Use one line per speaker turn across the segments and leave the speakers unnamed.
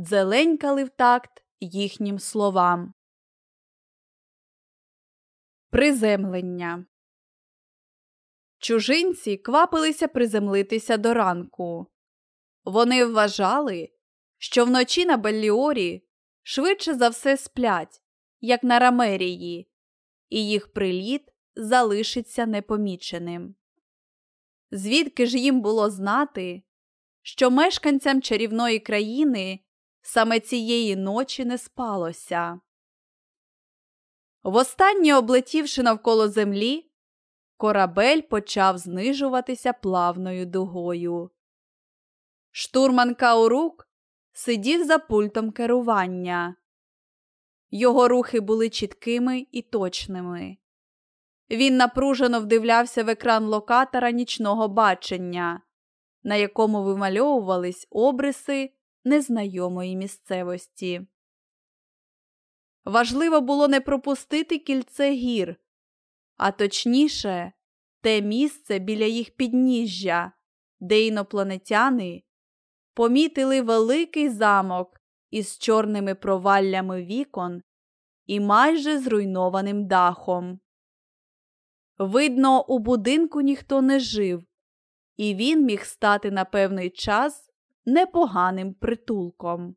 дзеленькали в такт їхнім словам. Приземлення Чужинці квапилися приземлитися до ранку. Вони вважали, що вночі на Белліорі швидше за все сплять, як на Рамерії, і їх приліт залишиться непоміченим. Звідки ж їм було знати, що мешканцям чарівної країни саме цієї ночі не спалося? Востаннє облетівши навколо землі, корабель почав знижуватися плавною дугою. Штурман Каурук сидів за пультом керування. Його рухи були чіткими і точними. Він напружено вдивлявся в екран локатора нічного бачення, на якому вимальовувались обриси незнайомої місцевості. Важливо було не пропустити кільце гір, а точніше, те місце біля їх підніжжя, де інопланетяни помітили великий замок із чорними проваллями вікон і майже зруйнованим дахом. Видно, у будинку ніхто не жив, і він міг стати на певний час непоганим притулком.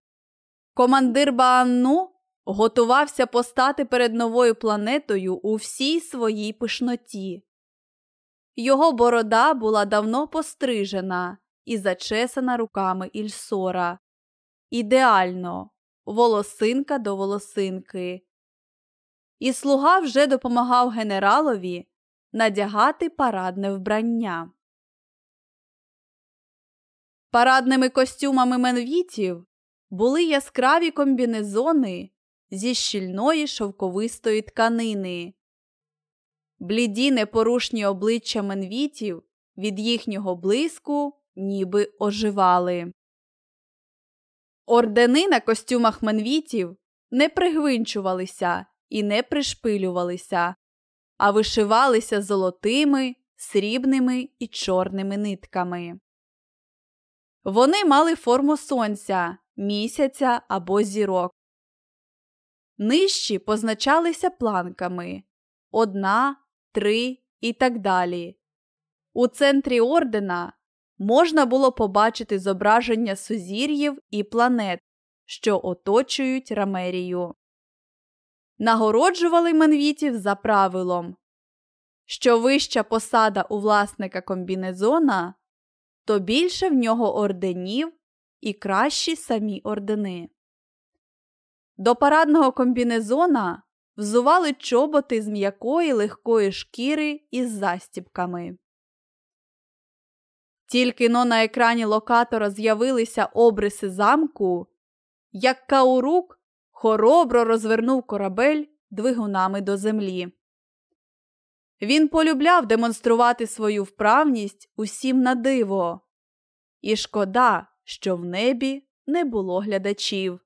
Командир Баанну готувався постати перед новою планетою у всій своїй пишноті. Його борода була давно пострижена і зачесана руками Ільсора. Ідеально, волосинка до волосинки. І слуга вже допомагав генералові надягати парадне вбрання. Парадними костюмами менвітів були яскраві комбінезони зі щільної шовковистої тканини. Бліді непорушні обличчя менвітів від їхнього блиску ніби оживали. Ордени на костюмах менвітів не пригвинчувалися і не пришпилювалися, а вишивалися золотими, срібними і чорними нитками. Вони мали форму сонця, місяця або зірок. Нижчі позначалися планками одна, три і так далі. У центрі ордена можна було побачити зображення сузір'їв і планет, що оточують Рамерію. Нагороджували менвітів за правилом, що вища посада у власника комбінезона, то більше в нього орденів і кращі самі ордени. До парадного комбінезона взували чоботи з м'якої легкої шкіри із застіпками. Тільки но на екрані локатора з'явилися обриси замку, як Каурук хоробро розвернув корабель двигунами до землі. Він полюбляв демонструвати свою вправність усім на диво. І шкода, що в небі не було глядачів.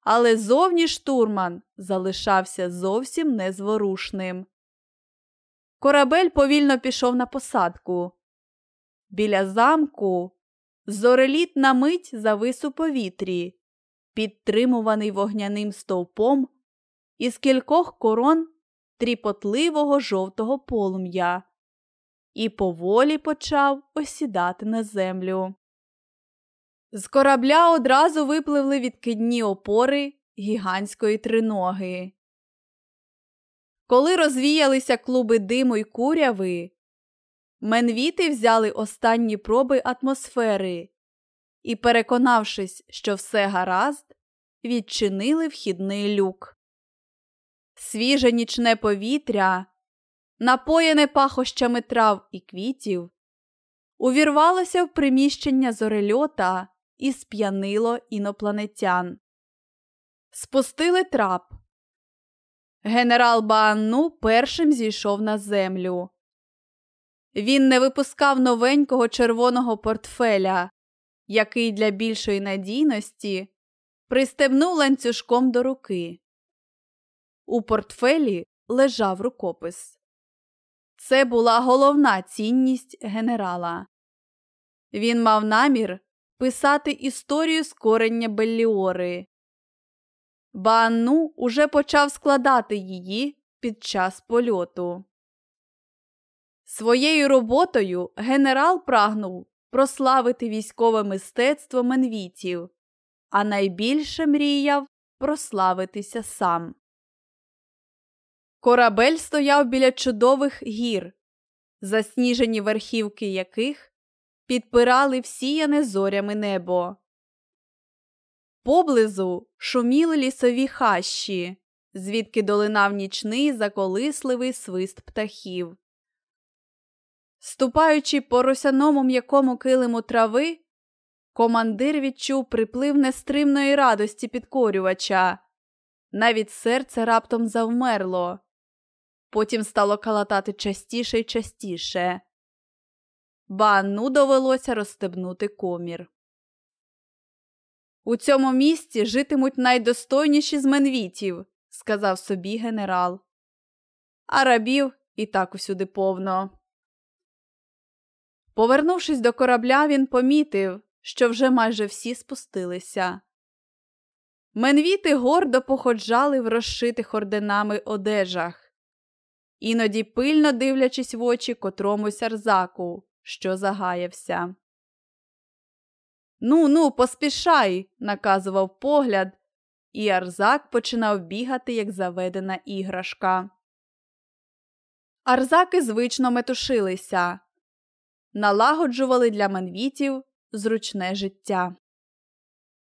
Але зовні штурман залишався зовсім незворушним. Корабель повільно пішов на посадку. Біля замку зореліт на мить завис у повітрі, підтримуваний вогняним стовпом із кількох корон тріпотливого жовтого полум'я, і поволі почав осідати на землю. З корабля одразу випливли відкидні опори гігантської триноги. Коли розвіялися клуби диму й куряви, Менвіти взяли останні проби атмосфери і, переконавшись, що все гаразд, відчинили вхідний люк. Свіже нічне повітря, напоєне пахощами трав і квітів, увірвалося в приміщення зорельота і сп'янило інопланетян. Спустили трап. Генерал Баанну першим зійшов на землю. Він не випускав новенького червоного портфеля, який для більшої надійності пристебнув ланцюжком до руки. У портфелі лежав рукопис. Це була головна цінність генерала. Він мав намір писати історію скорення Белліори. Баанну уже почав складати її під час польоту. Своєю роботою генерал прагнув прославити військове мистецтво менвітів, а найбільше мріяв прославитися сам. Корабель стояв біля чудових гір, засніжені верхівки яких підпирали всіяне зорями небо. Поблизу шуміли лісові хащі, звідки долинав нічний заколисливий свист птахів. Ступаючи по росяному м'якому килиму трави, командир відчув приплив нестримної радості підкорювача. Навіть серце раптом завмерло. Потім стало калатати частіше й частіше. Банну довелося розстебнути комір. У цьому місці житимуть найдостойніші з менвітів, сказав собі генерал. А рабів і так усюди повно. Повернувшись до корабля, він помітив, що вже майже всі спустилися. Менвіти гордо походжали в розшитих орденами одежах, іноді пильно дивлячись в очі котромусь арзаку, що загаявся. Ну, ну, поспішай, наказував погляд, і Арзак починав бігати, як заведена іграшка. Арзаки звично метушилися, налагоджували для менвітів зручне життя.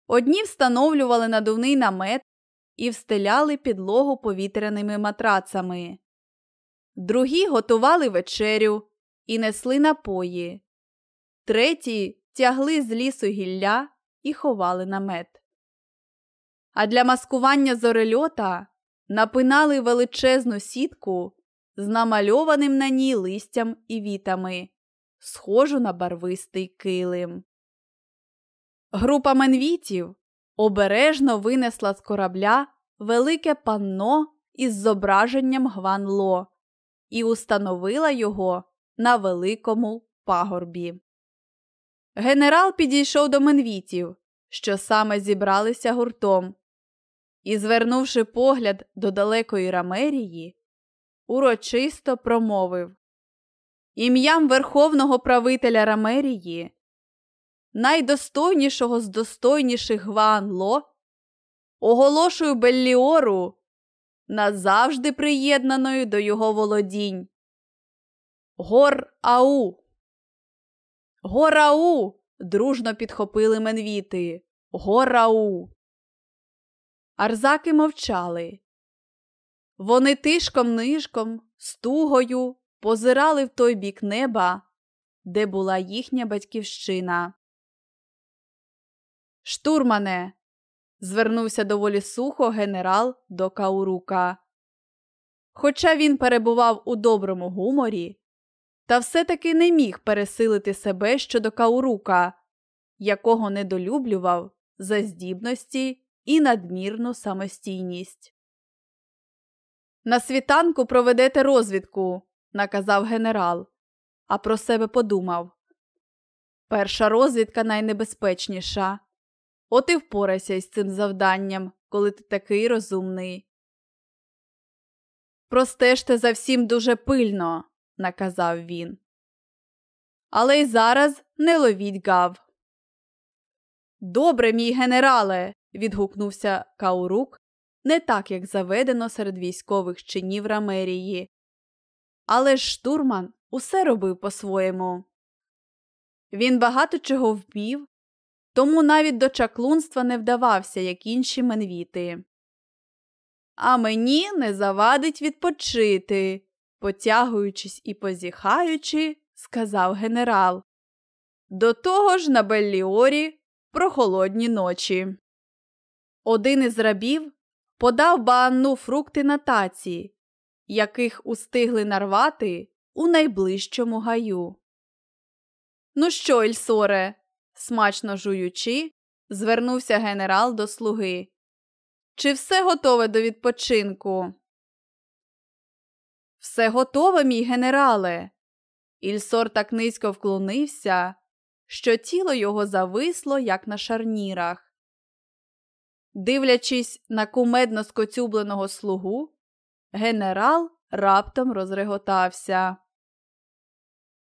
Одні встановлювали надувний намет і встеляли підлогу повітряними матрацами, другі готували вечерю і несли напої, треті тягли з лісу гілля і ховали намет. А для маскування зорельота напинали величезну сітку з намальованим на ній листям і вітами, схожу на барвистий килим. Група менвітів обережно винесла з корабля велике панно із зображенням Гванло і установила його на великому пагорбі. Генерал підійшов до менвітів, що саме зібралися гуртом, і, звернувши погляд до далекої Рамерії, урочисто промовив Ім'ям верховного правителя Рамерії, найдостойнішого з достойніших Гваанло, оголошую Белліору назавжди приєднаною до його володінь. Гор Ау. Горау. дружно підхопили менвіти. Горау. Арзаки мовчали. Вони тишком нишком, стугою позирали в той бік неба, де була їхня батьківщина. Штурмане. Звернувся доволі сухо генерал до Каурука. Хоча він перебував у доброму гуморі, та все-таки не міг пересилити себе щодо Каурука, якого недолюблював за здібності і надмірну самостійність. На світанку проведете розвідку, наказав генерал, а про себе подумав. Перша розвідка найнебезпечніша. От і впорайся із цим завданням, коли ти такий розумний. Простежте за всім дуже пильно, наказав він. Але й зараз не ловіть гав. Добре, мій генерале. відгукнувся Каурук, не так, як заведено серед військових чинів Рамерії. Але ж штурман усе робив по-своєму. Він багато чого вмів, тому навіть до чаклунства не вдавався, як інші менвіти. А мені не завадить відпочити, потягуючись і позіхаючи, сказав генерал. До того ж на Белліорі прохолодні ночі. Один із рабів подав Баанну фрукти на таці, яких устигли нарвати у найближчому гаю. Ну що, Ільсоре? Смачно жуючи, звернувся генерал до слуги. Чи все готове до відпочинку? Все готове, мій генерале. Ільсор так низько вклонився, що тіло його зависло, як на шарнірах. Дивлячись на кумедно скоцюбленого слугу, генерал раптом розреготався.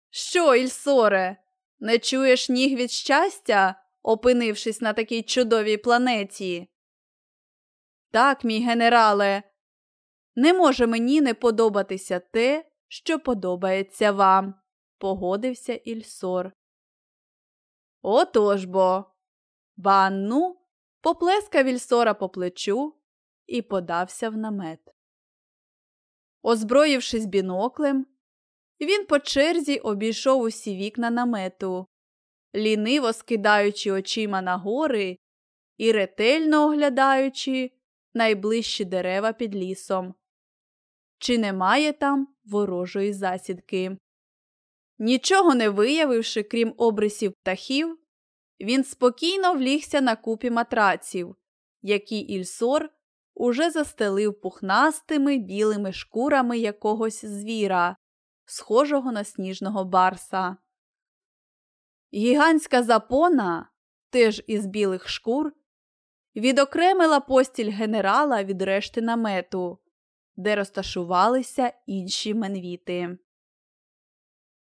Що, Ільсоре, не чуєш ніг від щастя, опинившись на такій чудовій планеті? Так, мій генерале, не може мені не подобатися те, що подобається вам, погодився Ільсор. Отож бо. Банну поплескав Ільсора по плечу і подався в намет. Озброївшись біноклем, він по черзі обійшов усі вікна намету, ліниво скидаючи очима на гори і ретельно оглядаючи найближчі дерева під лісом. Чи немає там ворожої засідки? Нічого не виявивши, крім обрисів птахів, він спокійно влігся на купі матраців, які Ільсор уже застелив пухнастими білими шкурами якогось звіра, схожого на сніжного барса. Гігантська запона, теж із білих шкур, відокремила постіль генерала від решти намету, де розташувалися інші менвіти.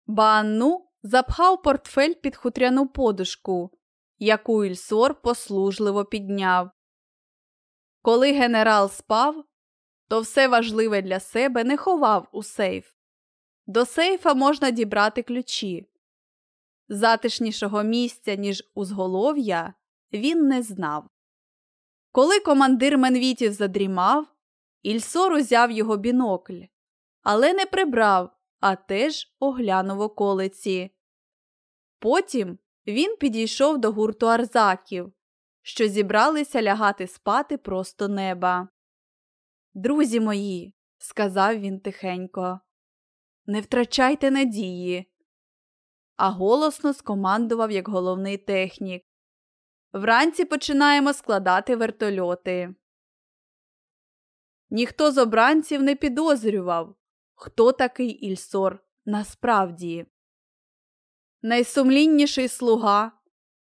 Банну запхав портфель під хутряну подушку, яку Ільсор послужливо підняв. Коли генерал спав, то все важливе для себе не ховав у сейф. До сейфа можна дібрати ключі. Затишнішого місця, ніж узголов'я, він не знав. Коли командир Менвітів задрімав, Ільсор узяв його бінокль, але не прибрав, а теж оглянув околиці. Потім він підійшов до гурту арзаків, що зібралися лягати спати просто неба. Друзі мої, сказав він тихенько, не втрачайте надії. А голосно скомандував як головний технік. Вранці починаємо складати вертольоти. Ніхто з обранців не підозрював, хто такий Ільсор насправді. Найсумлінніший слуга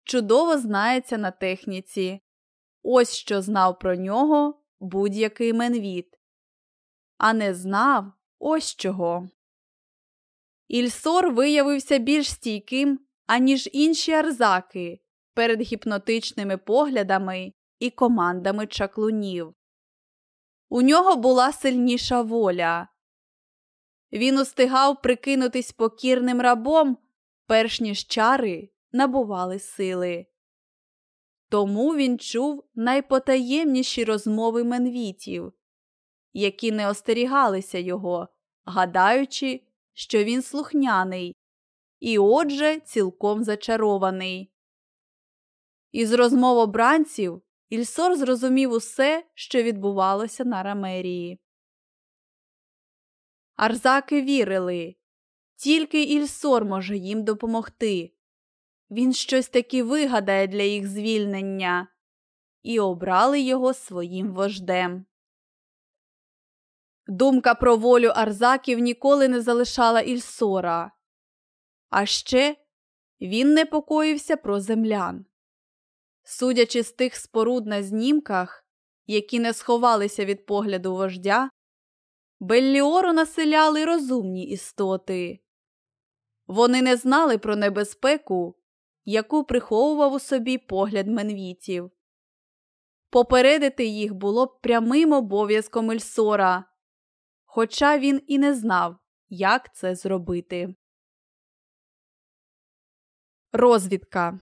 чудово знається на техніці. Ось що знав про нього будь-який менвіт. А не знав ось чого. Ільсор виявився більш стійким, аніж інші арзаки перед гіпнотичними поглядами і командами чаклунів. У нього була сильніша воля. Він устигав прикинутись покірним рабом, перш ніж чари набували сили. Тому він чув найпотаємніші розмови менвітів, які не остерігалися його, гадаючи, що він слухняний і, отже, цілком зачарований. Із розмов обранців Ільсор зрозумів усе, що відбувалося на Рамерії. Арзаки вірили тільки Ільсор може їм допомогти. Він щось таки вигадає для їх звільнення і обрали його своїм вождем. Думка про волю Арзаків ніколи не залишала Ільсора. А ще він непокоївся про землян. Судячи з тих споруд на знімках, які не сховалися від погляду вождя, Белліору населяли розумні істоти. Вони не знали про небезпеку, яку приховував у собі погляд менвітів. Попередити їх було прямим обов'язком Ільсора, хоча він і не знав, як це зробити. Розвідка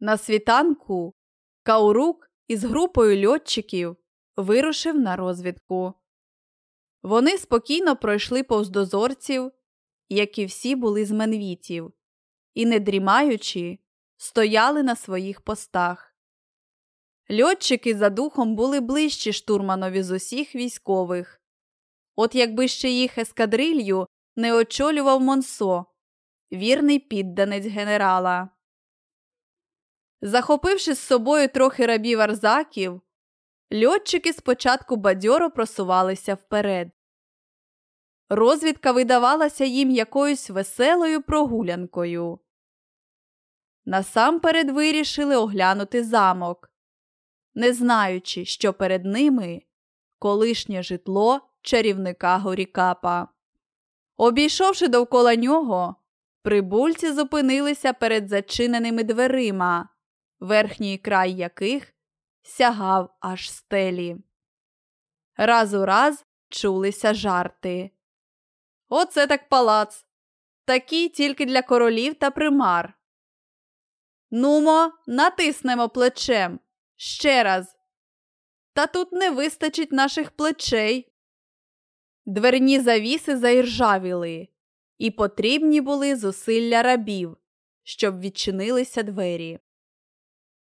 на світанку Каурук із групою льотчиків вирушив на розвідку. Вони спокійно пройшли повз дозорців, які всі були з менвітів, і, не дрімаючи, стояли на своїх постах. Льотчики за духом були ближчі штурманові з усіх військових. От якби ще їх ескадрилью не очолював Монсо, вірний підданець генерала. Захопивши з собою трохи рабів арзаків, льотчики спочатку бадьоро просувалися вперед. Розвідка видавалася їм якоюсь веселою прогулянкою. насамперед вирішили оглянути замок, не знаючи, що перед ними колишнє житло чарівника Горікапа. Обійшовши довкола нього, прибульці зупинилися перед зачиненими дверима, верхній край яких сягав аж стелі. Раз у раз чулися жарти. Оце так палац. Такий тільки для королів та примар. Нумо, натиснемо плечем. Ще раз. Та тут не вистачить наших плечей. Дверні завіси заіржавіли, і потрібні були зусилля рабів, щоб відчинилися двері.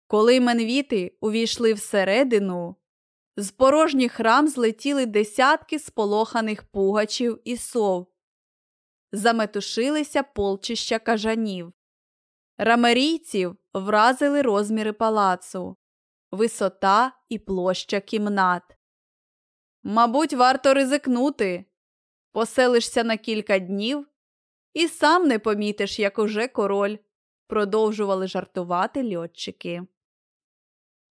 Коли менвіти увійшли всередину, з порожніх рам злетіли десятки сполоханих пугачів і сов, заметушилися полчища кажанів. Рамерійців вразили розміри палацу, висота і площа кімнат. Мабуть, варто ризикнути. Поселишся на кілька днів і сам не помітиш, як уже король, продовжували жартувати льотчики.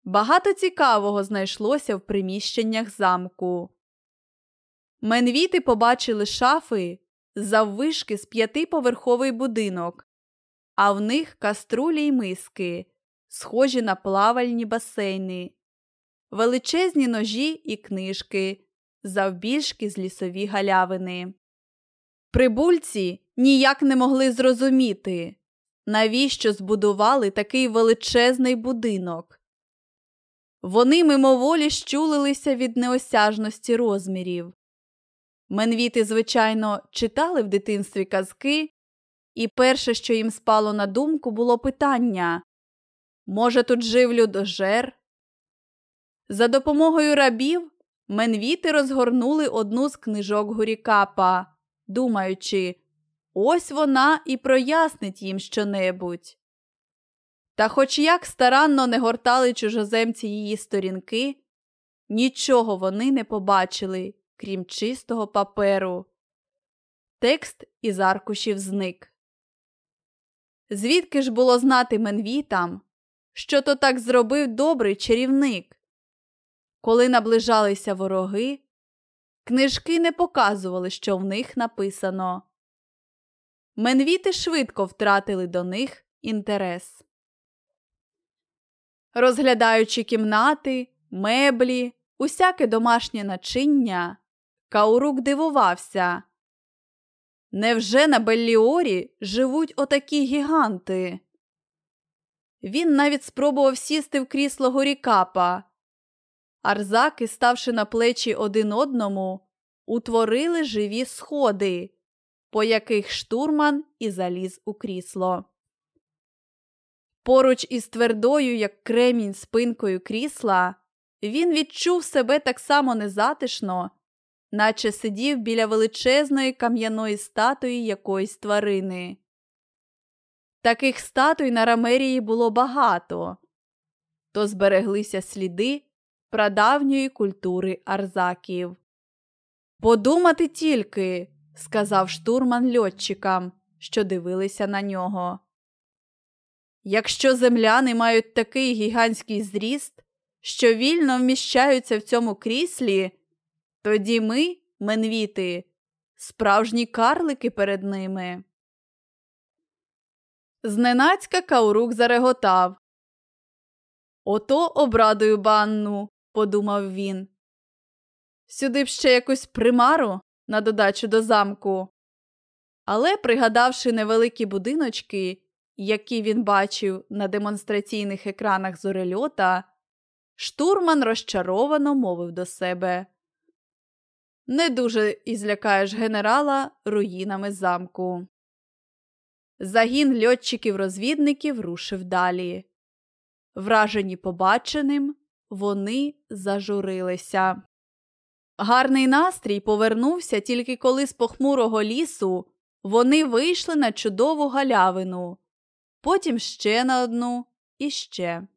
Багато цікавого знайшлося в приміщеннях замку. Менвіти побачили шафи заввишки з п'ятиповерховий будинок, а в них каструлі й миски, схожі на плавальні басейни, величезні ножі і книжки, завбільшки з лісові галявини. Прибульці ніяк не могли зрозуміти, навіщо збудували такий величезний будинок. Вони мимоволі щулилися від неосяжності розмірів. Менвіти, звичайно, читали в дитинстві казки, і перше, що їм спало на думку, було питання може, тут жив людожер? За допомогою рабів менвіти розгорнули одну з книжок Гурікапа, думаючи, ось вона і прояснить їм щонебудь. Та, хоч як старанно не гортали чужоземці її сторінки, нічого вони не побачили, крім чистого паперу. Текст із аркушів зник. Звідки ж було знати менвітам, що то так зробив добрий чарівник? Коли наближалися вороги, книжки не показували, що в них написано. Менвіти швидко втратили до них інтерес. Розглядаючи кімнати, меблі, усяке домашнє начиння, Каурук дивувався. Невже на Белліорі живуть отакі гіганти? Він навіть спробував сісти в крісло горікапа. Арзаки, ставши на плечі один одному, утворили живі сходи, по яких штурман і заліз у крісло. Поруч із твердою, як кремінь спинкою крісла, він відчув себе так само незатишно, наче сидів біля величезної кам'яної статуї якоїсь тварини. Таких статуй на Рамерії було багато, то збереглися сліди прадавньої культури арзаків. Подумати тільки, сказав штурман льотчикам, що дивилися на нього. Якщо земляни мають такий гігантський зріст, що вільно вміщаються в цьому кріслі, тоді ми, менвіти, справжні карлики перед ними. Зненацька Каурук зареготав. Ото обрадую банну, подумав він. Сюди б ще якусь примару на додачу до замку. Але, пригадавши невеликі будиночки, які він бачив на демонстраційних екранах зорельота, штурман розчаровано мовив до себе. Не дуже і злякаєш генерала руїнами замку. Загін льотчиків-розвідників рушив далі. Вражені побаченим, вони зажурилися. Гарний настрій повернувся тільки коли з похмурого лісу вони вийшли на чудову галявину, потім ще на одну і ще.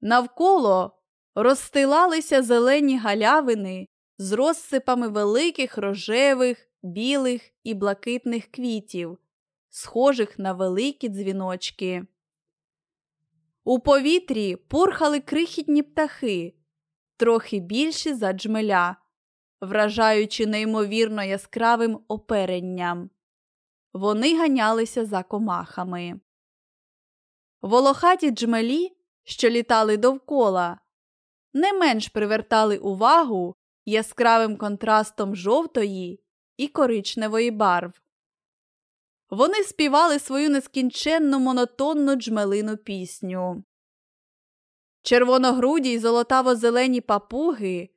Навколо розстилалися зелені галявини з розсипами великих рожевих, білих і блакитних квітів, схожих на великі дзвіночки. У повітрі пурхали крихітні птахи, трохи більші за джмеля, вражаючи неймовірно яскравим оперенням. Вони ганялися за комахами. Волохаті джмелі, що літали довкола, не менш привертали увагу яскравим контрастом жовтої і коричневої барв. Вони співали свою нескінченну монотонну джмелину пісню. Червоногруді й золотаво-зелені папуги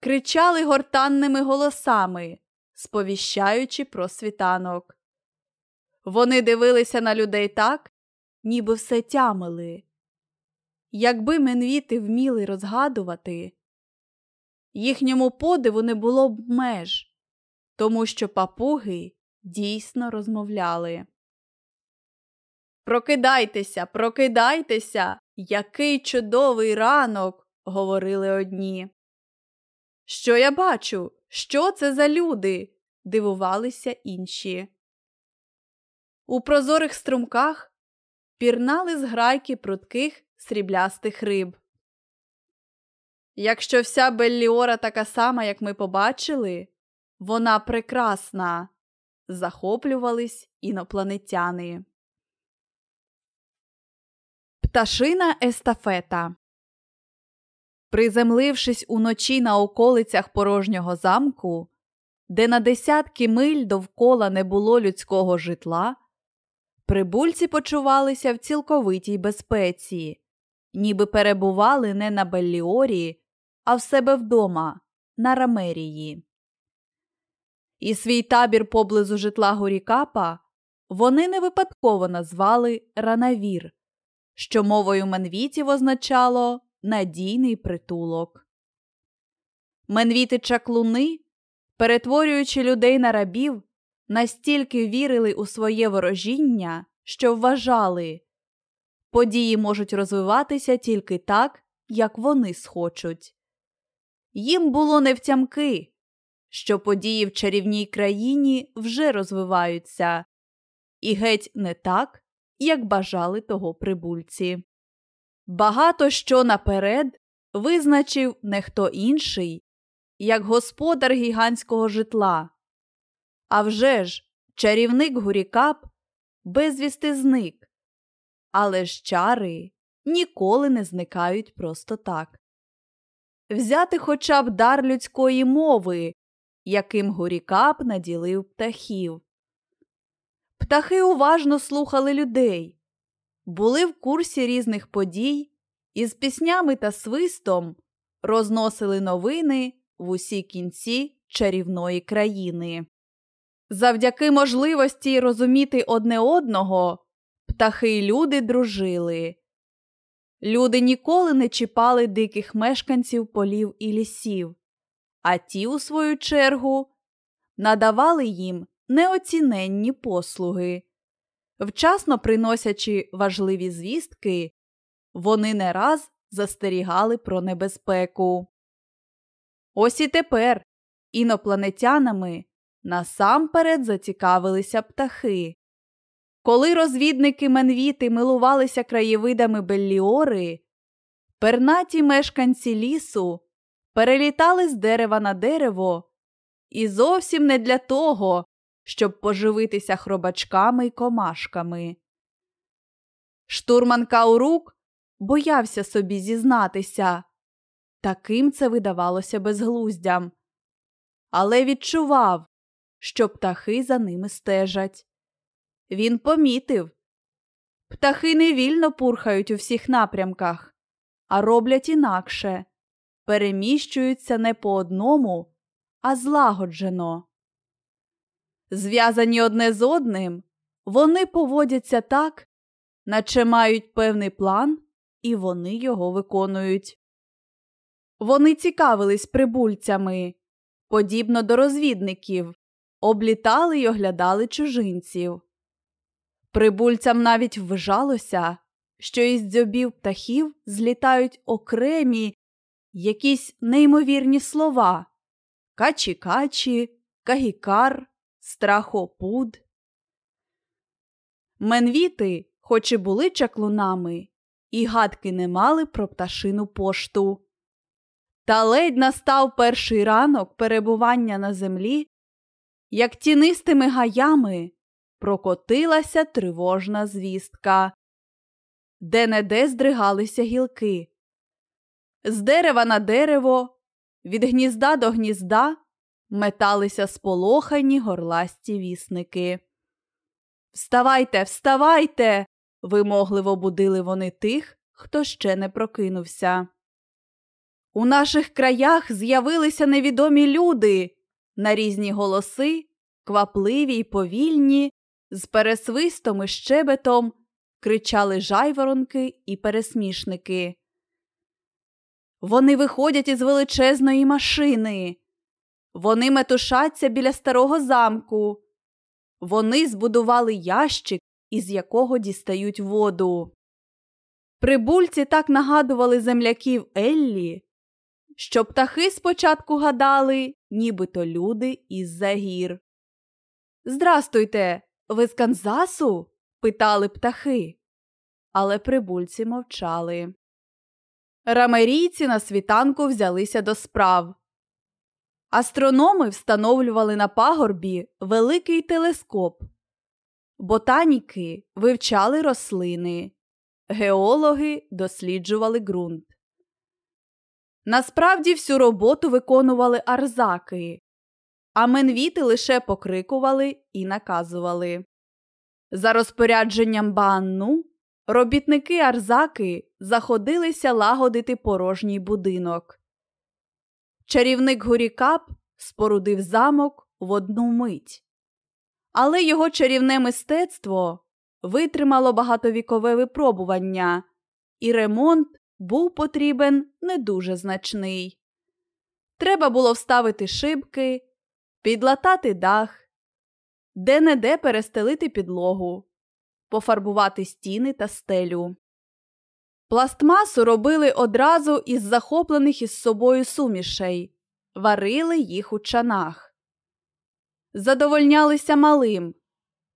кричали гортанними голосами, сповіщаючи про світанок. Вони дивилися на людей так, ніби все тямили. Якби менвіти вміли розгадувати, їхньому подиву не було б меж, тому що папуги дійсно розмовляли. Прокидайтеся, прокидайтеся, який чудовий ранок, говорили одні. Що я бачу? Що це за люди? дивувалися інші. У прозорих струмках пірнали зграйки прутких сріблястих риб. Якщо вся Белліора така сама, як ми побачили, вона прекрасна, захоплювались інопланетяни. Пташина естафета. Приземлившись уночі на околицях порожнього замку, де на десятки миль довкола не було людського житла, прибульці почувалися в цілковитій безпеці, ніби перебували не на Белліорі, а в себе вдома, на Рамерії. І свій табір поблизу житла Горікапа вони не випадково назвали Ранавір, що мовою менвітів означало надійний притулок. Менвіти чаклуни, перетворюючи людей на рабів, настільки вірили у своє ворожіння, що вважали, події можуть розвиватися тільки так, як вони схочуть. Їм було невтямки, що події в чарівній країні вже розвиваються, і геть не так, як бажали того прибульці. Багато що наперед визначив не хто інший, як господар гігантського житла. А вже ж, чарівник Гурікап безвісти зник, але ж чари ніколи не зникають просто так. Взяти хоча б дар людської мови, яким Гурікап наділив птахів. Птахи уважно слухали людей, були в курсі різних подій і з піснями та свистом розносили новини в усі кінці чарівної країни. Завдяки можливості розуміти одне одного, птахи й люди дружили. Люди ніколи не чіпали диких мешканців полів і лісів, а ті, у свою чергу, надавали їм неоціненні послуги. Вчасно приносячи важливі звістки, вони не раз застерігали про небезпеку. Ось і тепер інопланетянами насамперед зацікавилися птахи. Коли розвідники Менвіти милувалися краєвидами Белліори, пернаті мешканці лісу перелітали з дерева на дерево і зовсім не для того, щоб поживитися хробачками й комашками. Штурман Каурук боявся собі зізнатися. Таким це видавалося безглуздям, але відчував, що птахи за ними стежать. Він помітив птахи не вільно пурхають у всіх напрямках, а роблять інакше переміщуються не по одному, а злагоджено. Зв'язані одне з одним, вони поводяться так, наче мають певний план, і вони його виконують. Вони цікавились прибульцями, подібно до розвідників, облітали й оглядали чужинців. Прибульцям навіть вважалося, що із дзьобів птахів злітають окремі якісь неймовірні слова качі-качі, кагікар, страхопуд. Менвіти, хоч і були чаклунами, і гадки не мали про пташину пошту. Та ледь настав перший ранок перебування на землі, як тінистими гаями прокотилася тривожна звістка, де не де здригалися гілки. З дерева на дерево, від гнізда до гнізда металися сполохані горласті вісники. Вставайте, вставайте. вимогливо будили вони тих, хто ще не прокинувся. У наших краях з'явилися невідомі люди на різні голоси, квапливі й повільні, з пересвистом і щебетом кричали жайворонки і пересмішники. Вони виходять із величезної машини. Вони метушаться біля старого замку. Вони збудували ящик, із якого дістають воду. Прибульці так нагадували земляків Еллі, що птахи спочатку гадали, нібито люди із за гір. Здрастуйте, ви з Канзасу? питали птахи. Але прибульці мовчали. Рамерійці на світанку взялися до справ. Астрономи встановлювали на пагорбі великий телескоп. Ботаніки вивчали рослини, геологи досліджували ґрунт. Насправді всю роботу виконували арзаки, а менвіти лише покрикували і наказували. За розпорядженням банну робітники арзаки заходилися лагодити порожній будинок. Чарівник Гурікап спорудив замок в одну мить. Але його чарівне мистецтво витримало багатовікове випробування, і ремонт був потрібен не дуже значний. Треба було вставити шибки, підлатати дах, де не де перестелити підлогу, пофарбувати стіни та стелю. Пластмасу робили одразу із захоплених із собою сумішей, варили їх у чанах. Задовольнялися малим,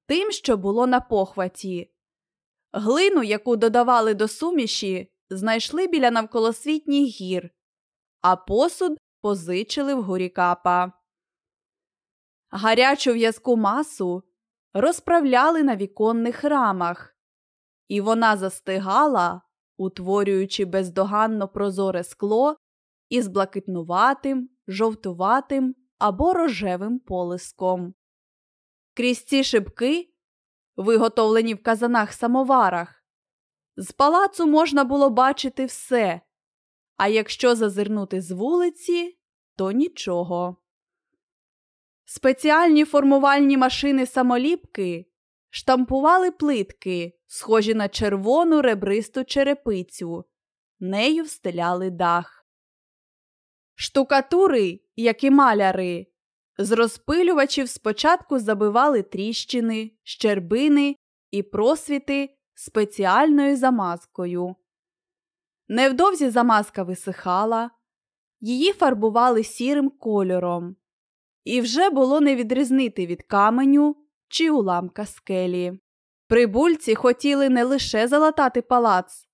тим, що було на похваті. Глину, яку додавали до суміші, знайшли біля навколосвітніх гір, а посуд позичили в горі капа. Гарячу в'язку масу розправляли на віконних рамах, і вона застигала, утворюючи бездоганно прозоре скло із блакитнуватим, жовтуватим або рожевим полиском. Крізь ці шибки, виготовлені в казанах самоварах, з палацу можна було бачити все, а якщо зазирнути з вулиці, то нічого. Спеціальні формувальні машини самоліпки штампували плитки, схожі на червону ребристу черепицю, нею встеляли дах. Штукатури, як і маляри, з розпилювачів спочатку забивали тріщини, щербини і просвіти спеціальною замазкою. Невдовзі замазка висихала, її фарбували сірим кольором і вже було не відрізнити від каменю чи уламка скелі. Прибульці хотіли не лише залатати палац,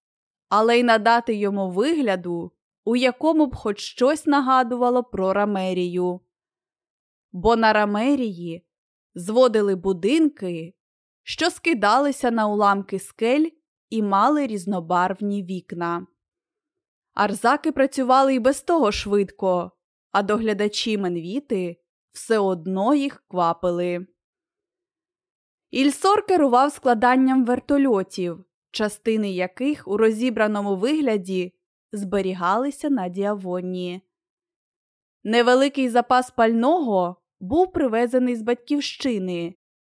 але й надати йому вигляду, у якому б хоч щось нагадувало про рамерію. Бо на рамерії зводили будинки, що скидалися на уламки скель і мали різнобарвні вікна. Арзаки працювали й без того швидко, а доглядачі менвіти все одно їх квапили. Ільсор керував складанням вертольотів, частини яких у розібраному вигляді зберігалися на діавонії. Невеликий запас пального був привезений з батьківщини,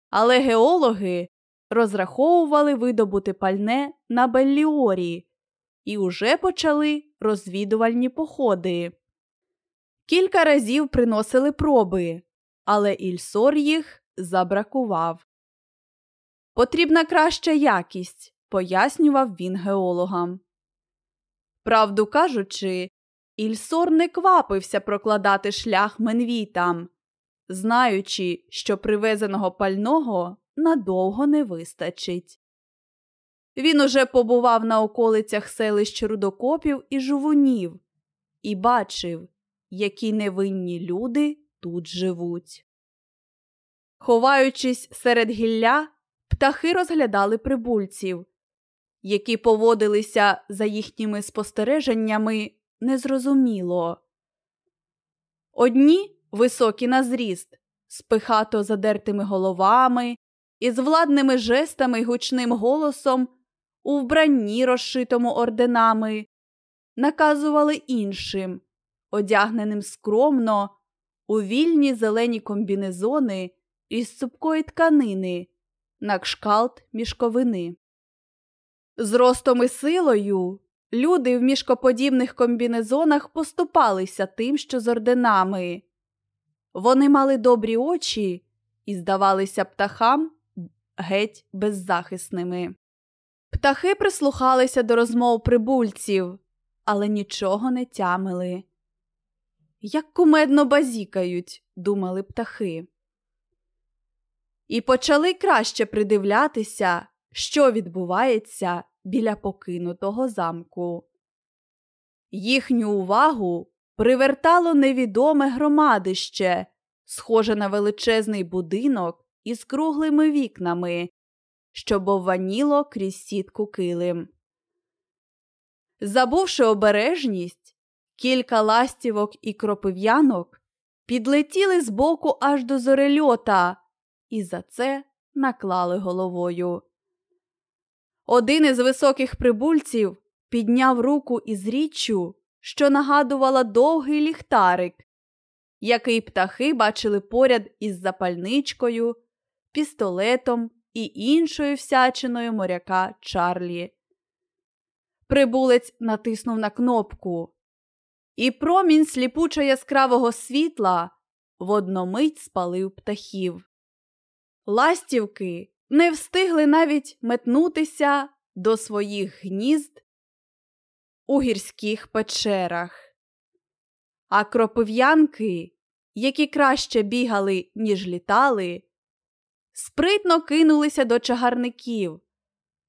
але геологи розраховували видобути пальне на Белліорі і уже почали розвідувальні походи. Кілька разів приносили проби, але Ільсор їх забракував. Потрібна краща якість, пояснював він геологам. Правду кажучи, Ільсор не квапився прокладати шлях менвітам, знаючи, що привезеного пального надовго не вистачить. Він уже побував на околицях селищ рудокопів і жувунів і бачив, які невинні люди тут живуть. Ховаючись серед гілля, птахи розглядали прибульців, які поводилися за їхніми спостереженнями незрозуміло. Одні високі на зріст, з пихато задертими головами і з владними жестами й гучним голосом у вбранні, розшитому орденами, наказували іншим, одягненим скромно, у вільні зелені комбінезони із цупкої тканини, на кшкалт мішковини. З ростом і силою люди в мішкоподібних комбінезонах поступалися тим, що з орденами. Вони мали добрі очі і здавалися птахам геть беззахисними. Птахи прислухалися до розмов прибульців, але нічого не тямили. Як кумедно базікають, думали птахи. І почали краще придивлятися, що відбувається біля покинутого замку. Їхню увагу привертало невідоме громадище, схоже на величезний будинок із круглими вікнами, що бовваніло крізь сітку килим. Забувши обережність, кілька ластівок і кропив'янок підлетіли збоку аж до зорельота і за це наклали головою. Один із високих прибульців підняв руку із річчю, що нагадувала довгий ліхтарик, який птахи бачили поряд із запальничкою, пістолетом і іншою всячиною моряка Чарлі. Прибулець натиснув на кнопку, і промінь сліпучо яскравого світла в одномить спалив птахів. Ластівки не встигли навіть метнутися до своїх гнізд у гірських печерах. А кропив'янки, які краще бігали, ніж літали, спритно кинулися до чагарників,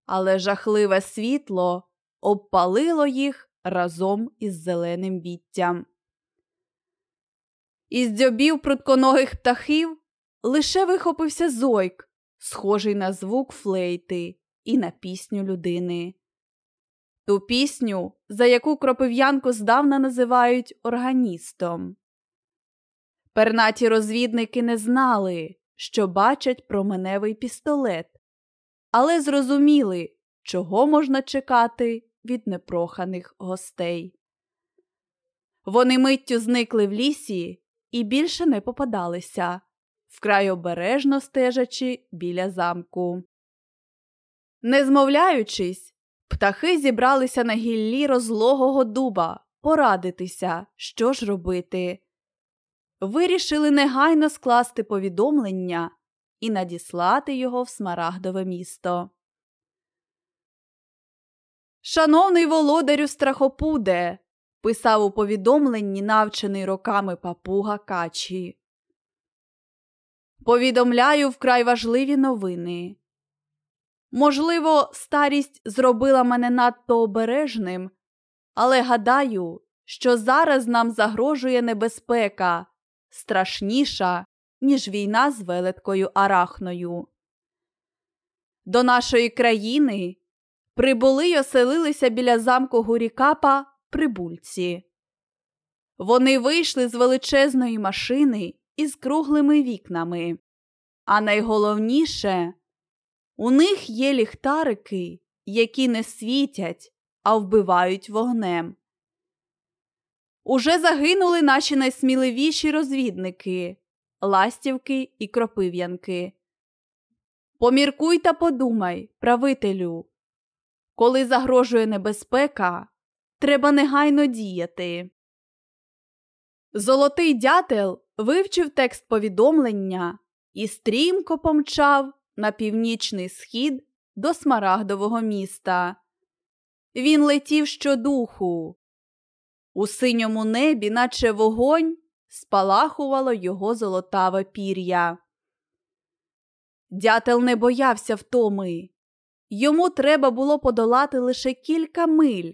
але жахливе світло обпалило їх разом із зеленим віттям. Із дзьобів прутконогих птахів лише вихопився зойк, схожий на звук флейти і на пісню людини. Ту пісню, за яку кропив'янку здавна називають органістом. Пернаті розвідники не знали, що бачать променевий пістолет, але зрозуміли, чого можна чекати від непроханих гостей. Вони миттю зникли в лісі і більше не попадалися, вкрай обережно стежачи біля замку. Не змовляючись, птахи зібралися на гіллі розлогого дуба порадитися, що ж робити. Вирішили негайно скласти повідомлення і надіслати його в Смарагдове місто. Шановний володарю страхопуде, писав у повідомленні навчений роками папуга Качі. Повідомляю вкрай важливі новини. Можливо, старість зробила мене надто обережним, але гадаю, що зараз нам загрожує небезпека страшніша, ніж війна з велеткою Арахною. До нашої країни прибули й оселилися біля замку Гурікапа прибульці. Вони вийшли з величезної машини із круглими вікнами. А найголовніше у них є ліхтарики, які не світять, а вбивають вогнем. Уже загинули наші найсміливіші розвідники ластівки і кропив'янки. Поміркуй та подумай, правителю, коли загрожує небезпека, треба негайно діяти. Золотий дятел вивчив текст повідомлення і стрімко помчав на північний схід до Смарагдового міста. Він летів щодуху. У синьому небі, наче вогонь, спалахувало його золотаве пір'я. Дятел не боявся втоми. Йому треба було подолати лише кілька миль,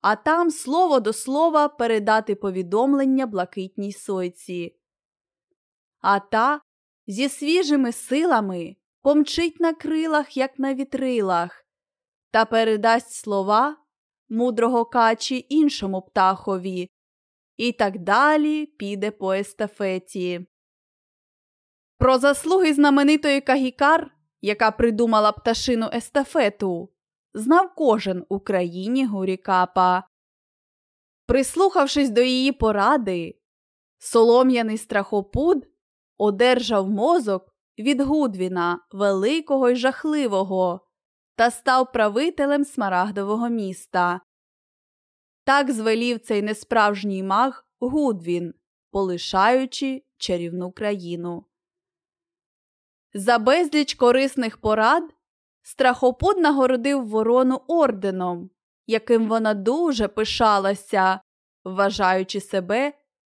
а там слово до слова передати повідомлення блакитній сойці. А та зі свіжими силами помчить на крилах, як на вітрилах, та передасть слова мудрого качі іншому птахові, і так далі піде по естафеті. Про заслуги знаменитої Кагікар, яка придумала пташину естафету, знав кожен у країні Гурікапа. Прислухавшись до її поради, солом'яний страхопуд одержав мозок від Гудвіна, великого й жахливого, та став правителем смарагдового міста. Так звелів цей несправжній маг Гудвін, полишаючи чарівну країну. За безліч корисних порад страхопут нагородив ворону орденом, яким вона дуже пишалася, вважаючи себе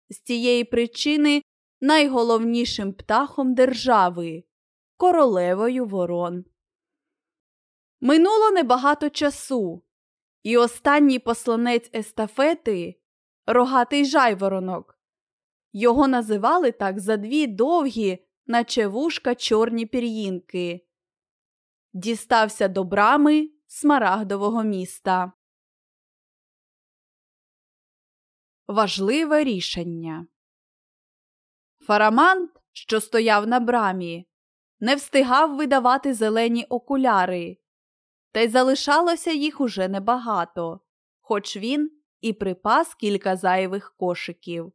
з тієї причини найголовнішим птахом держави королевою ворон. Минуло небагато часу, і останній посланець естафети рогатий жайворонок. Його називали так за дві довгі, наче вушка чорні пір'їнки. Дістався до брами смарагдового міста. Важливе рішення. Фарамант, що стояв на брамі, не встигав видавати зелені окуляри, та й залишалося їх уже небагато, хоч він і припас кілька зайвих кошиків.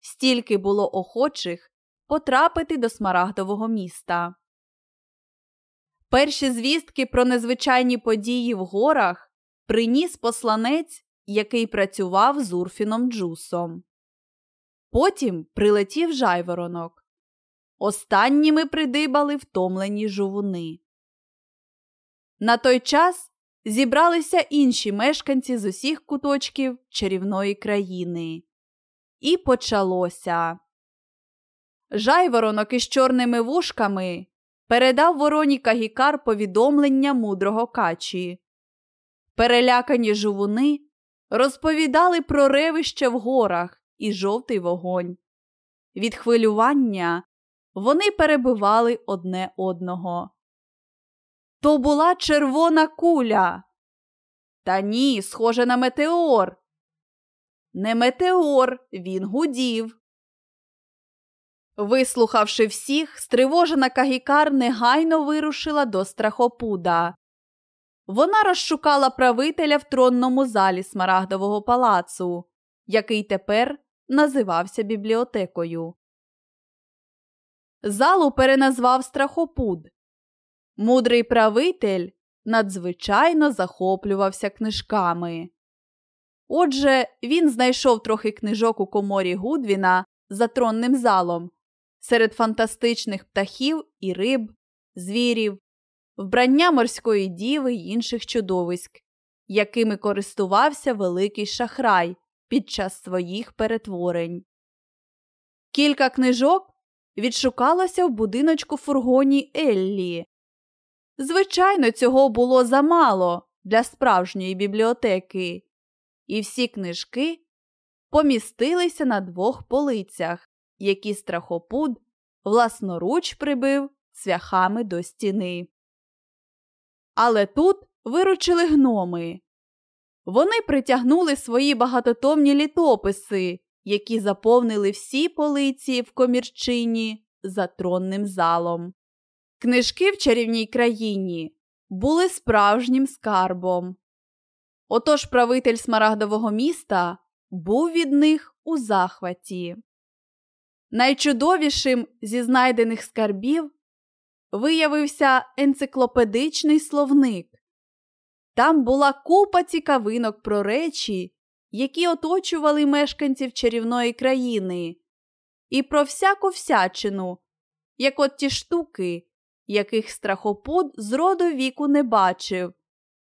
Стільки було охочих потрапити до смарагдового міста. Перші звістки про незвичайні події в горах приніс посланець, який працював з Урфіном Джусом. Потім прилетів жайворонок. Останніми придибали втомлені жовуни. На той час зібралися інші мешканці з усіх куточків чарівної країни. І почалося. Жайворонок із чорними вушками передав вороні Кагікар повідомлення мудрого качі. Перелякані жовуни розповідали про ревище в горах і жовтий вогонь. Від хвилювання вони перебивали одне одного. То була червона куля. Та ні, схоже на метеор. Не метеор, він гудів. Вислухавши всіх, стривожена Кагікар негайно вирушила до страхопуда. Вона розшукала правителя в тронному залі Смарагдового палацу, який тепер називався бібліотекою. Залу переназвав страхопуд. Мудрий правитель надзвичайно захоплювався книжками. Отже, він знайшов трохи книжок у коморі Гудвіна за тронним залом серед фантастичних птахів і риб, звірів, вбрання морської діви й інших чудовиськ, якими користувався великий шахрай під час своїх перетворень. Кілька книжок відшукалося в будиночку фургоні Еллі. Звичайно, цього було замало для справжньої бібліотеки, і всі книжки помістилися на двох полицях, які страхопуд власноруч прибив цвяхами до стіни. Але тут виручили гноми. Вони притягнули свої багатотомні літописи, які заповнили всі полиці в комірчині за тронним залом. Книжки в чарівній країні були справжнім скарбом. Отож правитель смарагдового міста був від них у захваті. Найчудовішим зі знайдених скарбів виявився енциклопедичний словник. Там була купа цікавинок про речі, які оточували мешканців чарівної країни, і про всяку всячину, як от ті штуки, яких страхопуд з роду віку не бачив,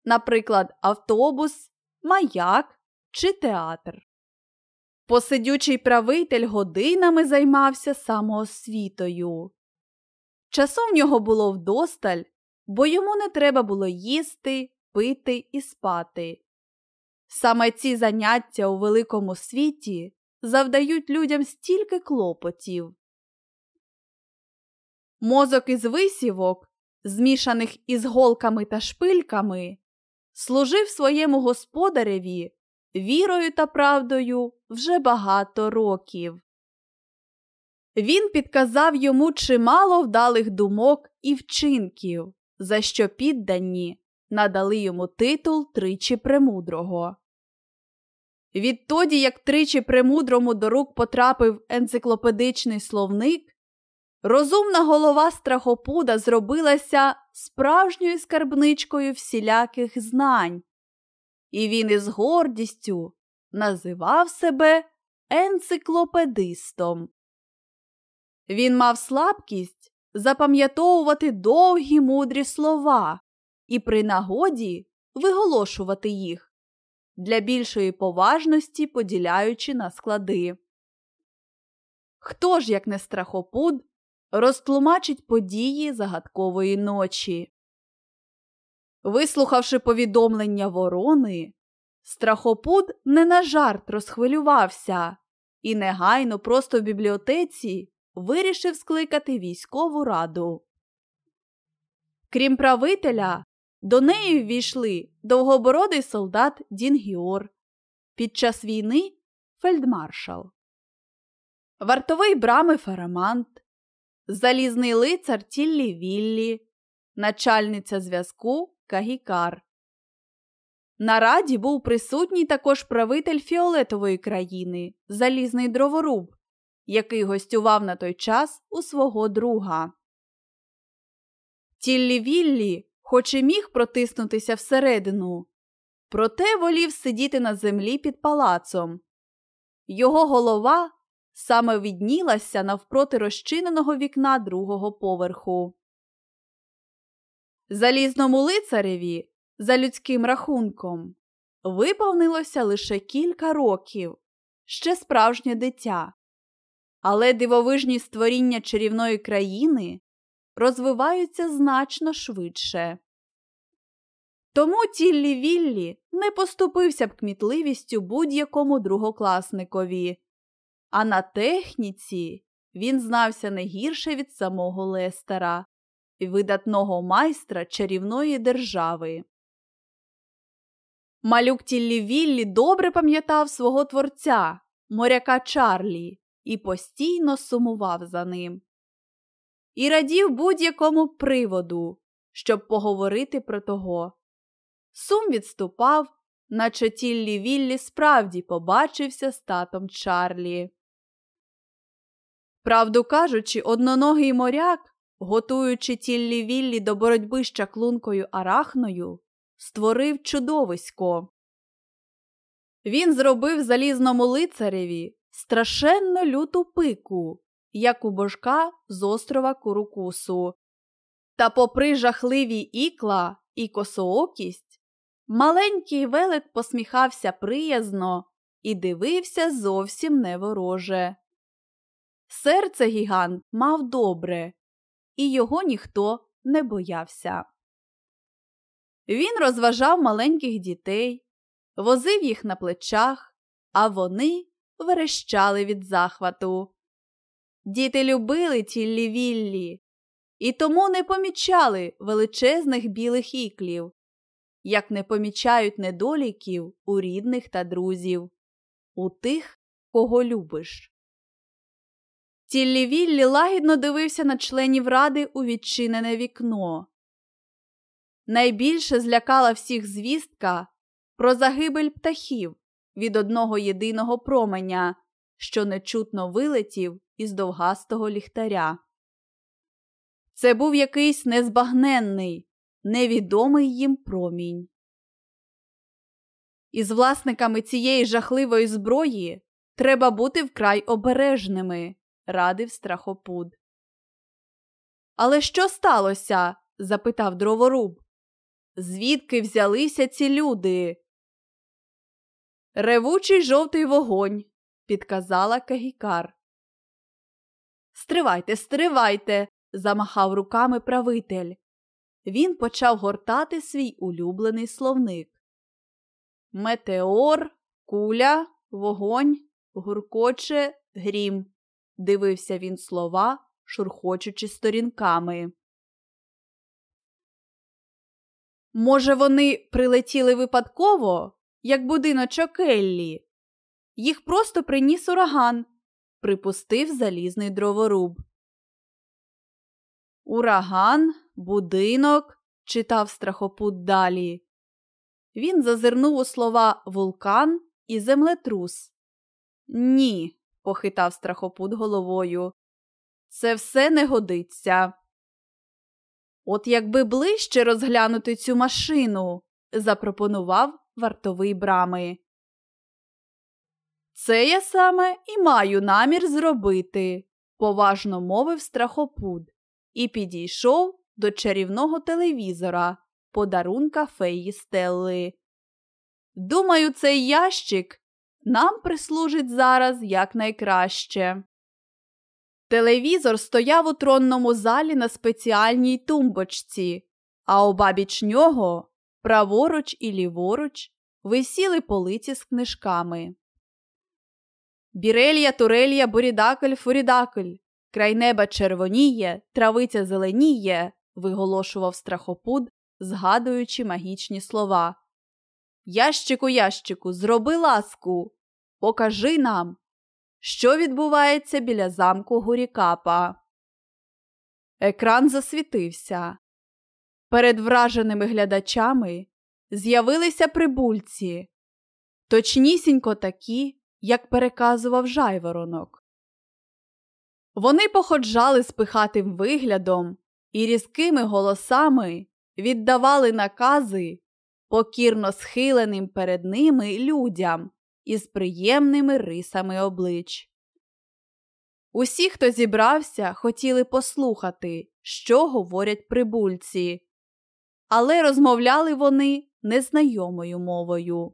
наприклад, автобус, маяк чи театр. Посидючий правитель годинами займався самоосвітою. Часу в нього було вдосталь, бо йому не треба було їсти, пити і спати. Саме ці заняття у великому світі завдають людям стільки клопотів. Мозок із висівок, змішаних із голками та шпильками, служив своєму господареві вірою та правдою вже багато років. Він підказав йому чимало вдалих думок і вчинків, за що піддані надали йому титул тричі премудрого. Відтоді, як тричі премудрому до рук потрапив енциклопедичний словник, розумна голова страхопуда зробилася справжньою скарбничкою всіляких знань, і він із гордістю називав себе енциклопедистом. Він мав слабкість запам'ятовувати довгі мудрі слова і при нагоді виголошувати їх для більшої поважності поділяючи на склади. Хто ж, як не страхопуд, розтлумачить події загадкової ночі? Вислухавши повідомлення ворони, страхопуд не на жарт розхвилювався і негайно просто в бібліотеці вирішив скликати військову раду. Крім правителя, до неї ввійшли довгобородий солдат Дінгіор, під час війни фельдмаршал, вартовий брами Фарамант, залізний лицар Тіллі Віллі, начальниця зв'язку Кагікар. На раді був присутній також правитель фіолетової країни, залізний дроворуб, який гостював на той час у свого друга. Тіллі Віллі хоч і міг протиснутися всередину, проте волів сидіти на землі під палацом. Його голова саме віднілася навпроти розчиненого вікна другого поверху. Залізному лицареві, за людським рахунком, виповнилося лише кілька років, ще справжнє дитя. Але дивовижні створіння чарівної країни розвиваються значно швидше. Тому Тіллі Віллі не поступився б кмітливістю будь-якому другокласникові, а на техніці він знався не гірше від самого Лестера, видатного майстра чарівної держави. Малюк Тіллі Віллі добре пам'ятав свого творця, моряка Чарлі, і постійно сумував за ним і радів будь-якому приводу, щоб поговорити про того. Сум відступав, наче тіллі Віллі справді побачився з татом Чарлі. Правду кажучи, одноногий моряк, готуючи тіллі Віллі до боротьби з чаклункою арахною, створив чудовисько. Він зробив залізному лицареві страшенно люту пику, як у божка з острова Курукусу. Та, попри жахливі ікла і косоокість, маленький велет посміхався приязно і дивився зовсім невороже. Серце гігант мав добре, і його ніхто не боявся. Він розважав маленьких дітей, возив їх на плечах, а вони верещали від захвату. Діти любили тіллі віллі і тому не помічали величезних білих іклів, як не помічають недоліків у рідних та друзів, у тих, кого любиш. Тіллі Віллі лагідно дивився на членів ради у відчинене вікно. Найбільше злякала всіх звістка про загибель птахів від одного єдиного променя, що нечутно вилетів із довгастого ліхтаря. Це був якийсь незбагненний, невідомий їм промінь. Із власниками цієї жахливої зброї треба бути вкрай обережними, радив страхопуд. Але що сталося? запитав дроворуб. Звідки взялися ці люди? Ревучий жовтий вогонь, підказала Кагікар. Стривайте, стривайте, замахав руками правитель. Він почав гортати свій улюблений словник. Метеор, куля, вогонь, гуркоче, грім. Дивився він слова, шурхочучи сторінками. Може, вони прилетіли випадково, як будиночок Еллі? Їх просто приніс ураган, припустив залізний дроворуб. Ураган, будинок, читав страхопут далі. Він зазирнув у слова вулкан і землетрус. Ні, похитав страхопут головою. Це все не годиться. От якби ближче розглянути цю машину, запропонував вартовий брами. Це я саме і маю намір зробити, поважно мовив страхопуд і підійшов до чарівного телевізора, подарунка феї Стелли. Думаю, цей ящик нам прислужить зараз якнайкраще. Телевізор стояв у тронному залі на спеціальній тумбочці, а обабіч нього, праворуч і ліворуч, висіли полиці з книжками. Бірелья, турелья, бурідакль, фурідакль. Край неба червоніє, травиця зеленіє, виголошував страхопуд, згадуючи магічні слова. Ящику, ящику, зроби ласку, покажи нам, що відбувається біля замку Гурікапа. Екран засвітився. Перед враженими глядачами з'явилися прибульці, точнісінько такі, як переказував жайворонок. Вони походжали з пихатим виглядом і різкими голосами віддавали накази покірно схиленим перед ними людям із приємними рисами облич. Усі, хто зібрався, хотіли послухати, що говорять прибульці, але розмовляли вони незнайомою мовою.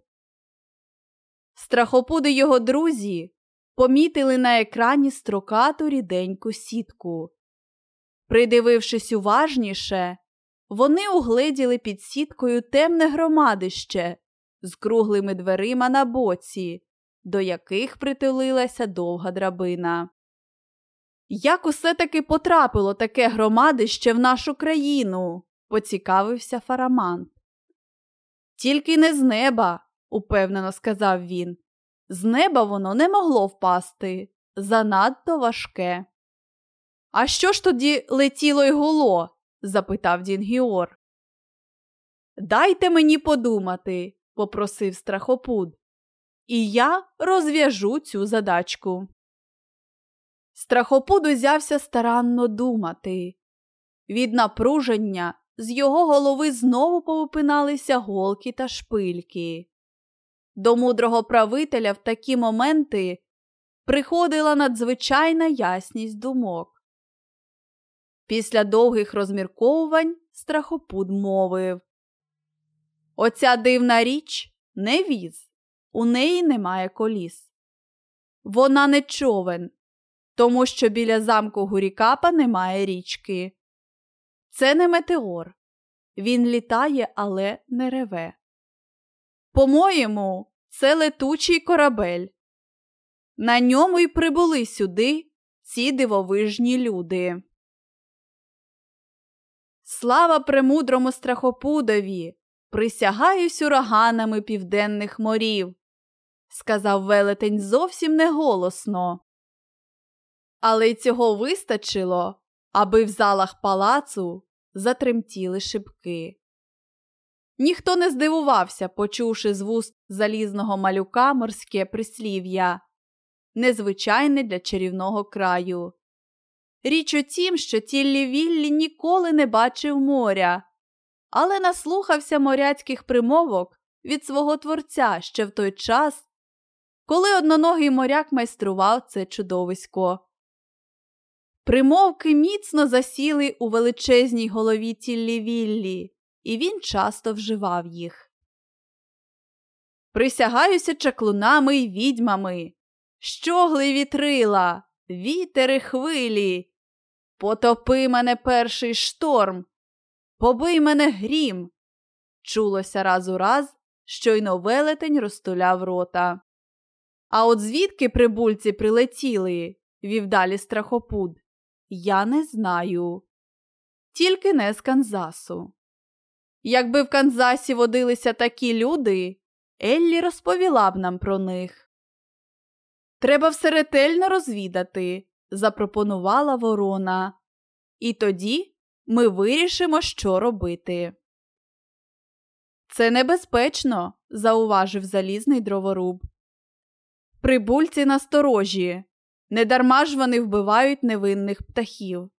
Страхопуди його друзі помітили на екрані строкату ріденьку сітку. Придивившись уважніше, вони угледіли під сіткою темне громадище з круглими дверима на боці, до яких притулилася довга драбина. Як усе таки потрапило таке громадище в нашу країну? поцікавився Фарамант. Тільки не з неба, упевнено сказав він. З неба воно не могло впасти занадто важке. А що ж тоді летіло й гуло? запитав Дінгіор. Дайте мені подумати, попросив страхопуд, і я розв'яжу цю задачку. Страхопуд узявся старанно думати. Від напруження з його голови знову повипиналися голки та шпильки. До мудрого правителя в такі моменти приходила надзвичайна ясність думок. Після довгих розмірковувань страхопуд мовив Оця дивна річ не віз, у неї немає коліс. Вона не човен, тому що біля замку Гурікапа немає річки. Це не метеор. Він літає, але не реве. По-моєму, це летучий корабель. На ньому й прибули сюди ці дивовижні люди. Слава премудрому страхопудові! Присягаюсь ураганами південних морів, сказав велетень зовсім неголосно. Але й цього вистачило, аби в залах палацу затремтіли шибки. Ніхто не здивувався, почувши з вуст залізного малюка морське прислів'я, незвичайне для чарівного краю. Річ у тім, що тіллі Віллі ніколи не бачив моря, але наслухався моряцьких примовок від свого творця ще в той час, коли одноногий моряк майстрував це чудовисько. Примовки міцно засіли у величезній голові тіллі Віллі і він часто вживав їх. Присягаюся чаклунами й відьмами, щогли вітрила, вітери хвилі. Потопи мене перший шторм, побий мене грім. Чулося раз у раз, щойно велетень розтуляв рота. А от звідки прибульці прилетіли, вів далі страхопуд, я не знаю. Тільки не з Канзасу. Якби в Канзасі водилися такі люди, Еллі розповіла б нам про них. Треба все ретельно розвідати, запропонувала ворона. І тоді ми вирішимо, що робити. Це небезпечно, зауважив залізний дроворуб. Прибульці насторожі. Недарма ж вони вбивають невинних птахів.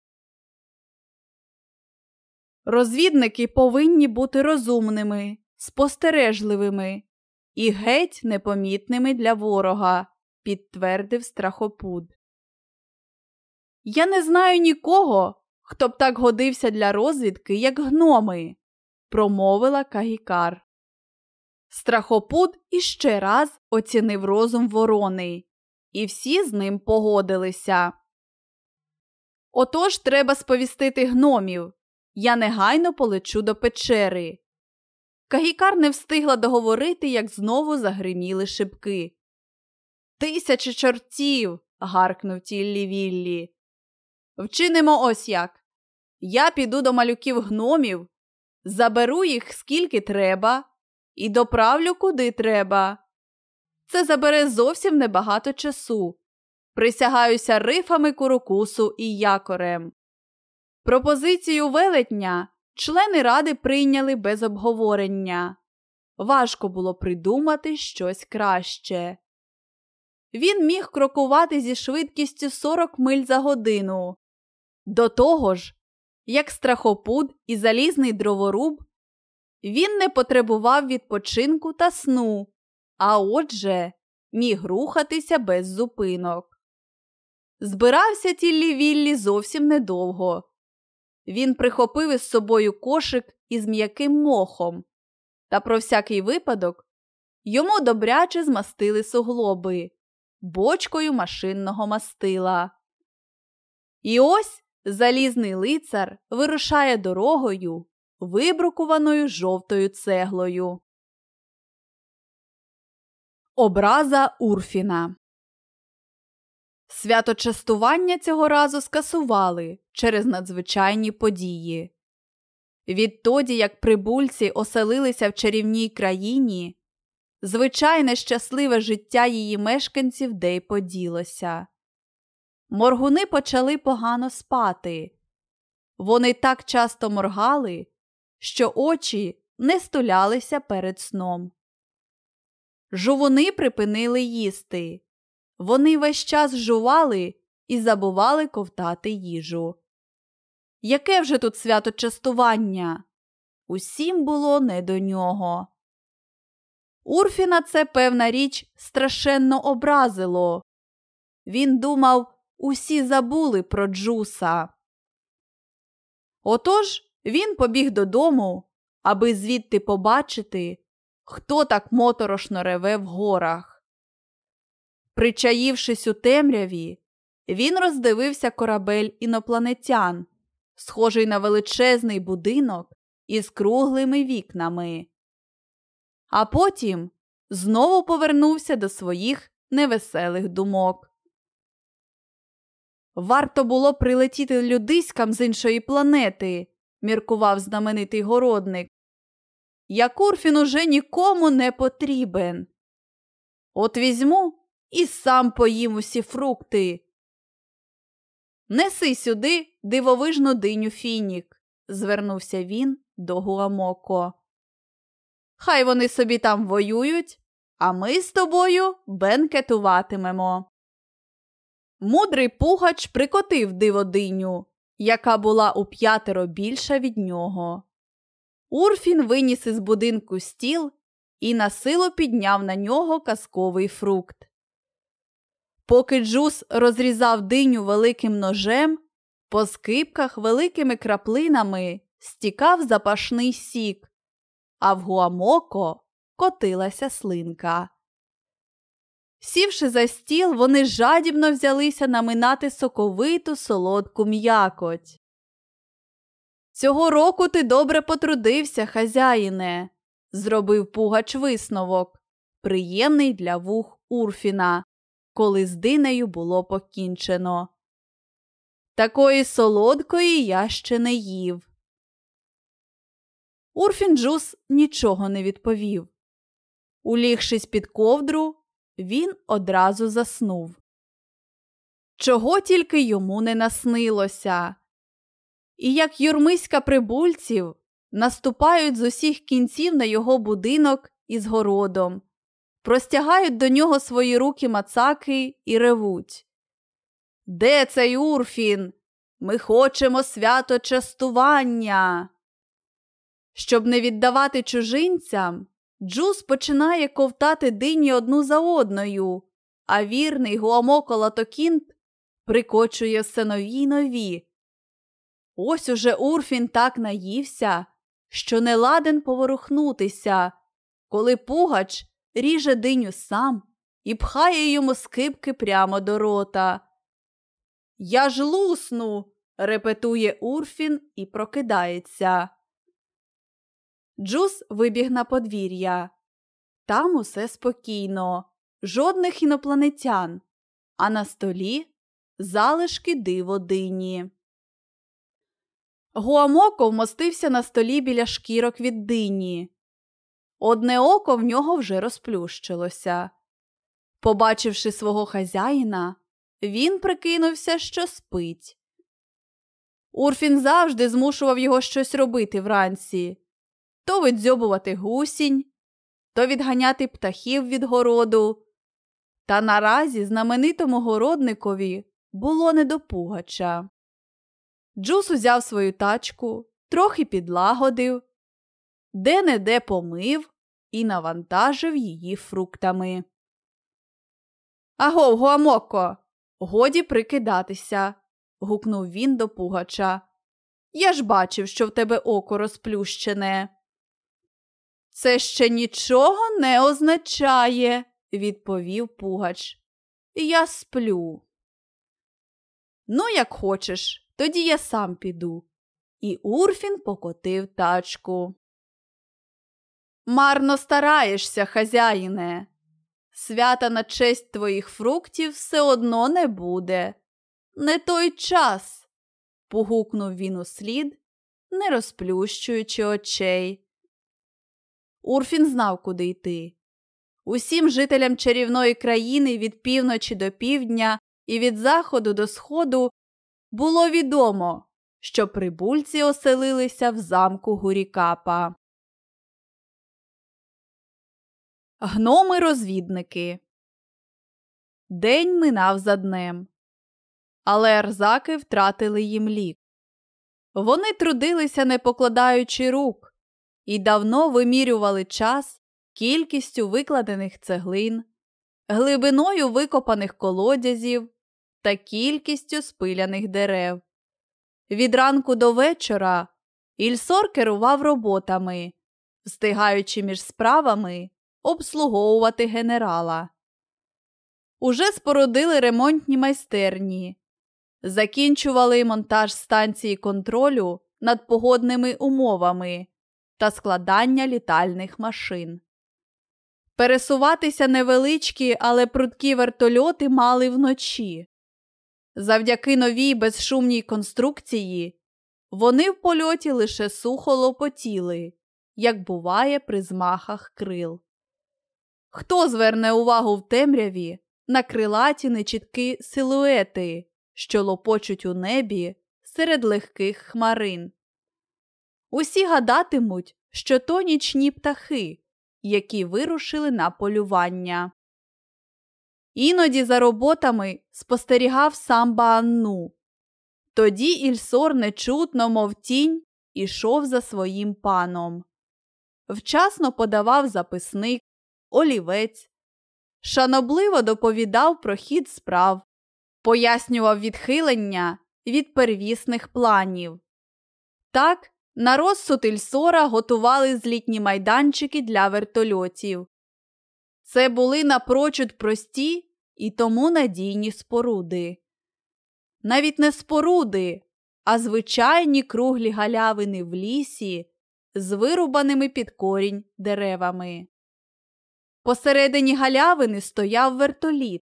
Розвідники повинні бути розумними, спостережливими і геть непомітними для ворога, підтвердив страхопуд. Я не знаю нікого, хто б так годився для розвідки, як гноми, промовила Кагікар. Страхопуд іще раз оцінив розум ворони, і всі з ним погодилися. Отож треба сповістити гномів. Я негайно полечу до печери. Кагікар не встигла договорити, як знову загриміли шибки. Тисячі чортів. гаркнув тіллі Віллі. Вчинимо ось як. Я піду до малюків гномів, заберу їх скільки треба, і доправлю куди треба. Це забере зовсім небагато часу. Присягаюся рифами курокусу і якорем. Пропозицію велетня члени ради прийняли без обговорення. Важко було придумати щось краще. Він міг крокувати зі швидкістю 40 миль за годину. До того ж, як страхопуд і залізний дроворуб, він не потребував відпочинку та сну, а отже, міг рухатися без зупинок. Збирався тіллі Віллі зовсім недовго. Він прихопив із собою кошик із м'яким мохом, та про всякий випадок йому добряче змастили суглоби бочкою машинного мастила. І ось залізний лицар вирушає дорогою, вибрукуваною жовтою цеглою. Образа Урфіна Свято частування цього разу скасували через надзвичайні події. Відтоді, як прибульці оселилися в чарівній країні, звичайне щасливе життя її мешканців де й поділося. Моргуни почали погано спати. Вони так часто моргали, що очі не стулялися перед сном. Жувуни припинили їсти. Вони весь час жували і забували ковтати їжу. Яке вже тут свято частування? Усім було не до нього. Урфіна це, певна річ, страшенно образило. Він думав, усі забули про Джуса. Отож він побіг додому, аби звідти побачити, хто так моторошно реве в горах. Причаївшись у темряві, він роздивився корабель інопланетян, схожий на величезний будинок із круглими вікнами. А потім знову повернувся до своїх невеселих думок. Варто було прилетіти людиськам з іншої планети, міркував знаменитий городник. Якурфін уже нікому не потрібен. От візьму і сам поїм усі фрукти. Неси сюди дивовижну диню фінік, звернувся він до Гуамоко. Хай вони собі там воюють, а ми з тобою бенкетуватимемо. Мудрий пугач прикотив диводиню, яка була у п'ятеро більша від нього. Урфін виніс із будинку стіл і на силу підняв на нього казковий фрукт. Поки Джус розрізав диню великим ножем, по скипках великими краплинами стікав запашний сік, а в гуамоко котилася слинка. Сівши за стіл, вони жадібно взялися наминати соковиту солодку м'якоть. Цього року ти добре потрудився, хазяїне, зробив Пугач висновок, приємний для вух Урфіна, коли з динею було покінчено. Такої солодкої я ще не їв. Урфін Джус нічого не відповів. Улігшись під ковдру, він одразу заснув. Чого тільки йому не наснилося. І як юрмиська прибульців наступають з усіх кінців на його будинок із городом, простягають до нього свої руки мацаки і ревуть. Де цей Урфін? Ми хочемо свято частування. Щоб не віддавати чужинцям, Джус починає ковтати дині одну за одною, а вірний Гуамоко Латокінт прикочує все нові й нові. Ось уже Урфін так наївся, що не ладен поворухнутися, коли Пугач ріже диню сам і пхає йому скипки прямо до рота. Я ж лусну, репетує Урфін і прокидається. Джус вибіг на подвір'я. Там усе спокійно, жодних інопланетян, а на столі залишки диво дині. Гуамоко вмостився на столі біля шкірок від дині. Одне око в нього вже розплющилося. Побачивши свого хазяїна, він прикинувся, що спить. Урфін завжди змушував його щось робити вранці то видзьобувати гусінь, то відганяти птахів від городу. Та наразі знаменитому городникові було не до пугача. Джус узяв свою тачку, трохи підлагодив, де не де помив і навантажив її фруктами. Агов, Гуамоко, годі прикидатися, гукнув він до пугача. Я ж бачив, що в тебе око розплющене. Це ще нічого не означає, відповів Пугач. Я сплю. Ну, як хочеш, тоді я сам піду. І Урфін покотив тачку. Марно стараєшся, хазяїне. Свята на честь твоїх фруктів все одно не буде. Не той час, погукнув він услід, не розплющуючи очей. Урфін знав, куди йти. Усім жителям чарівної країни від півночі до півдня і від заходу до сходу було відомо, що прибульці оселилися в замку Гурікапа. Гноми розвідники. День минав за днем. Але арзаки втратили їм лік. Вони трудилися, не покладаючи рук, і давно вимірювали час кількістю викладених цеглин, глибиною викопаних колодязів та кількістю спиляних дерев. Від ранку до вечора Ільсор керував роботами, встигаючи між справами обслуговувати генерала. Уже спорудили ремонтні майстерні, закінчували монтаж станції контролю над погодними умовами та складання літальних машин. Пересуватися невеличкі, але прудкі вертольоти мали вночі. Завдяки новій безшумній конструкції вони в польоті лише сухо лопотіли, як буває при змахах крил. Хто зверне увагу в темряві на крилаті нечіткі силуети, що лопочуть у небі серед легких хмарин? Усі гадатимуть, що то нічні птахи, які вирушили на полювання. Іноді за роботами спостерігав сам Баанну. Тоді Ільсор нечутно, мов тінь, ішов за своїм паном. Вчасно подавав записник, олівець, шанобливо доповідав про хід справ, пояснював відхилення від первісних планів. Так, на розсуд Ільсора готували злітні майданчики для вертольотів. Це були напрочуд прості і тому надійні споруди. Навіть не споруди, а звичайні круглі галявини в лісі з вирубаними під корінь деревами. Посередині галявини стояв вертоліт,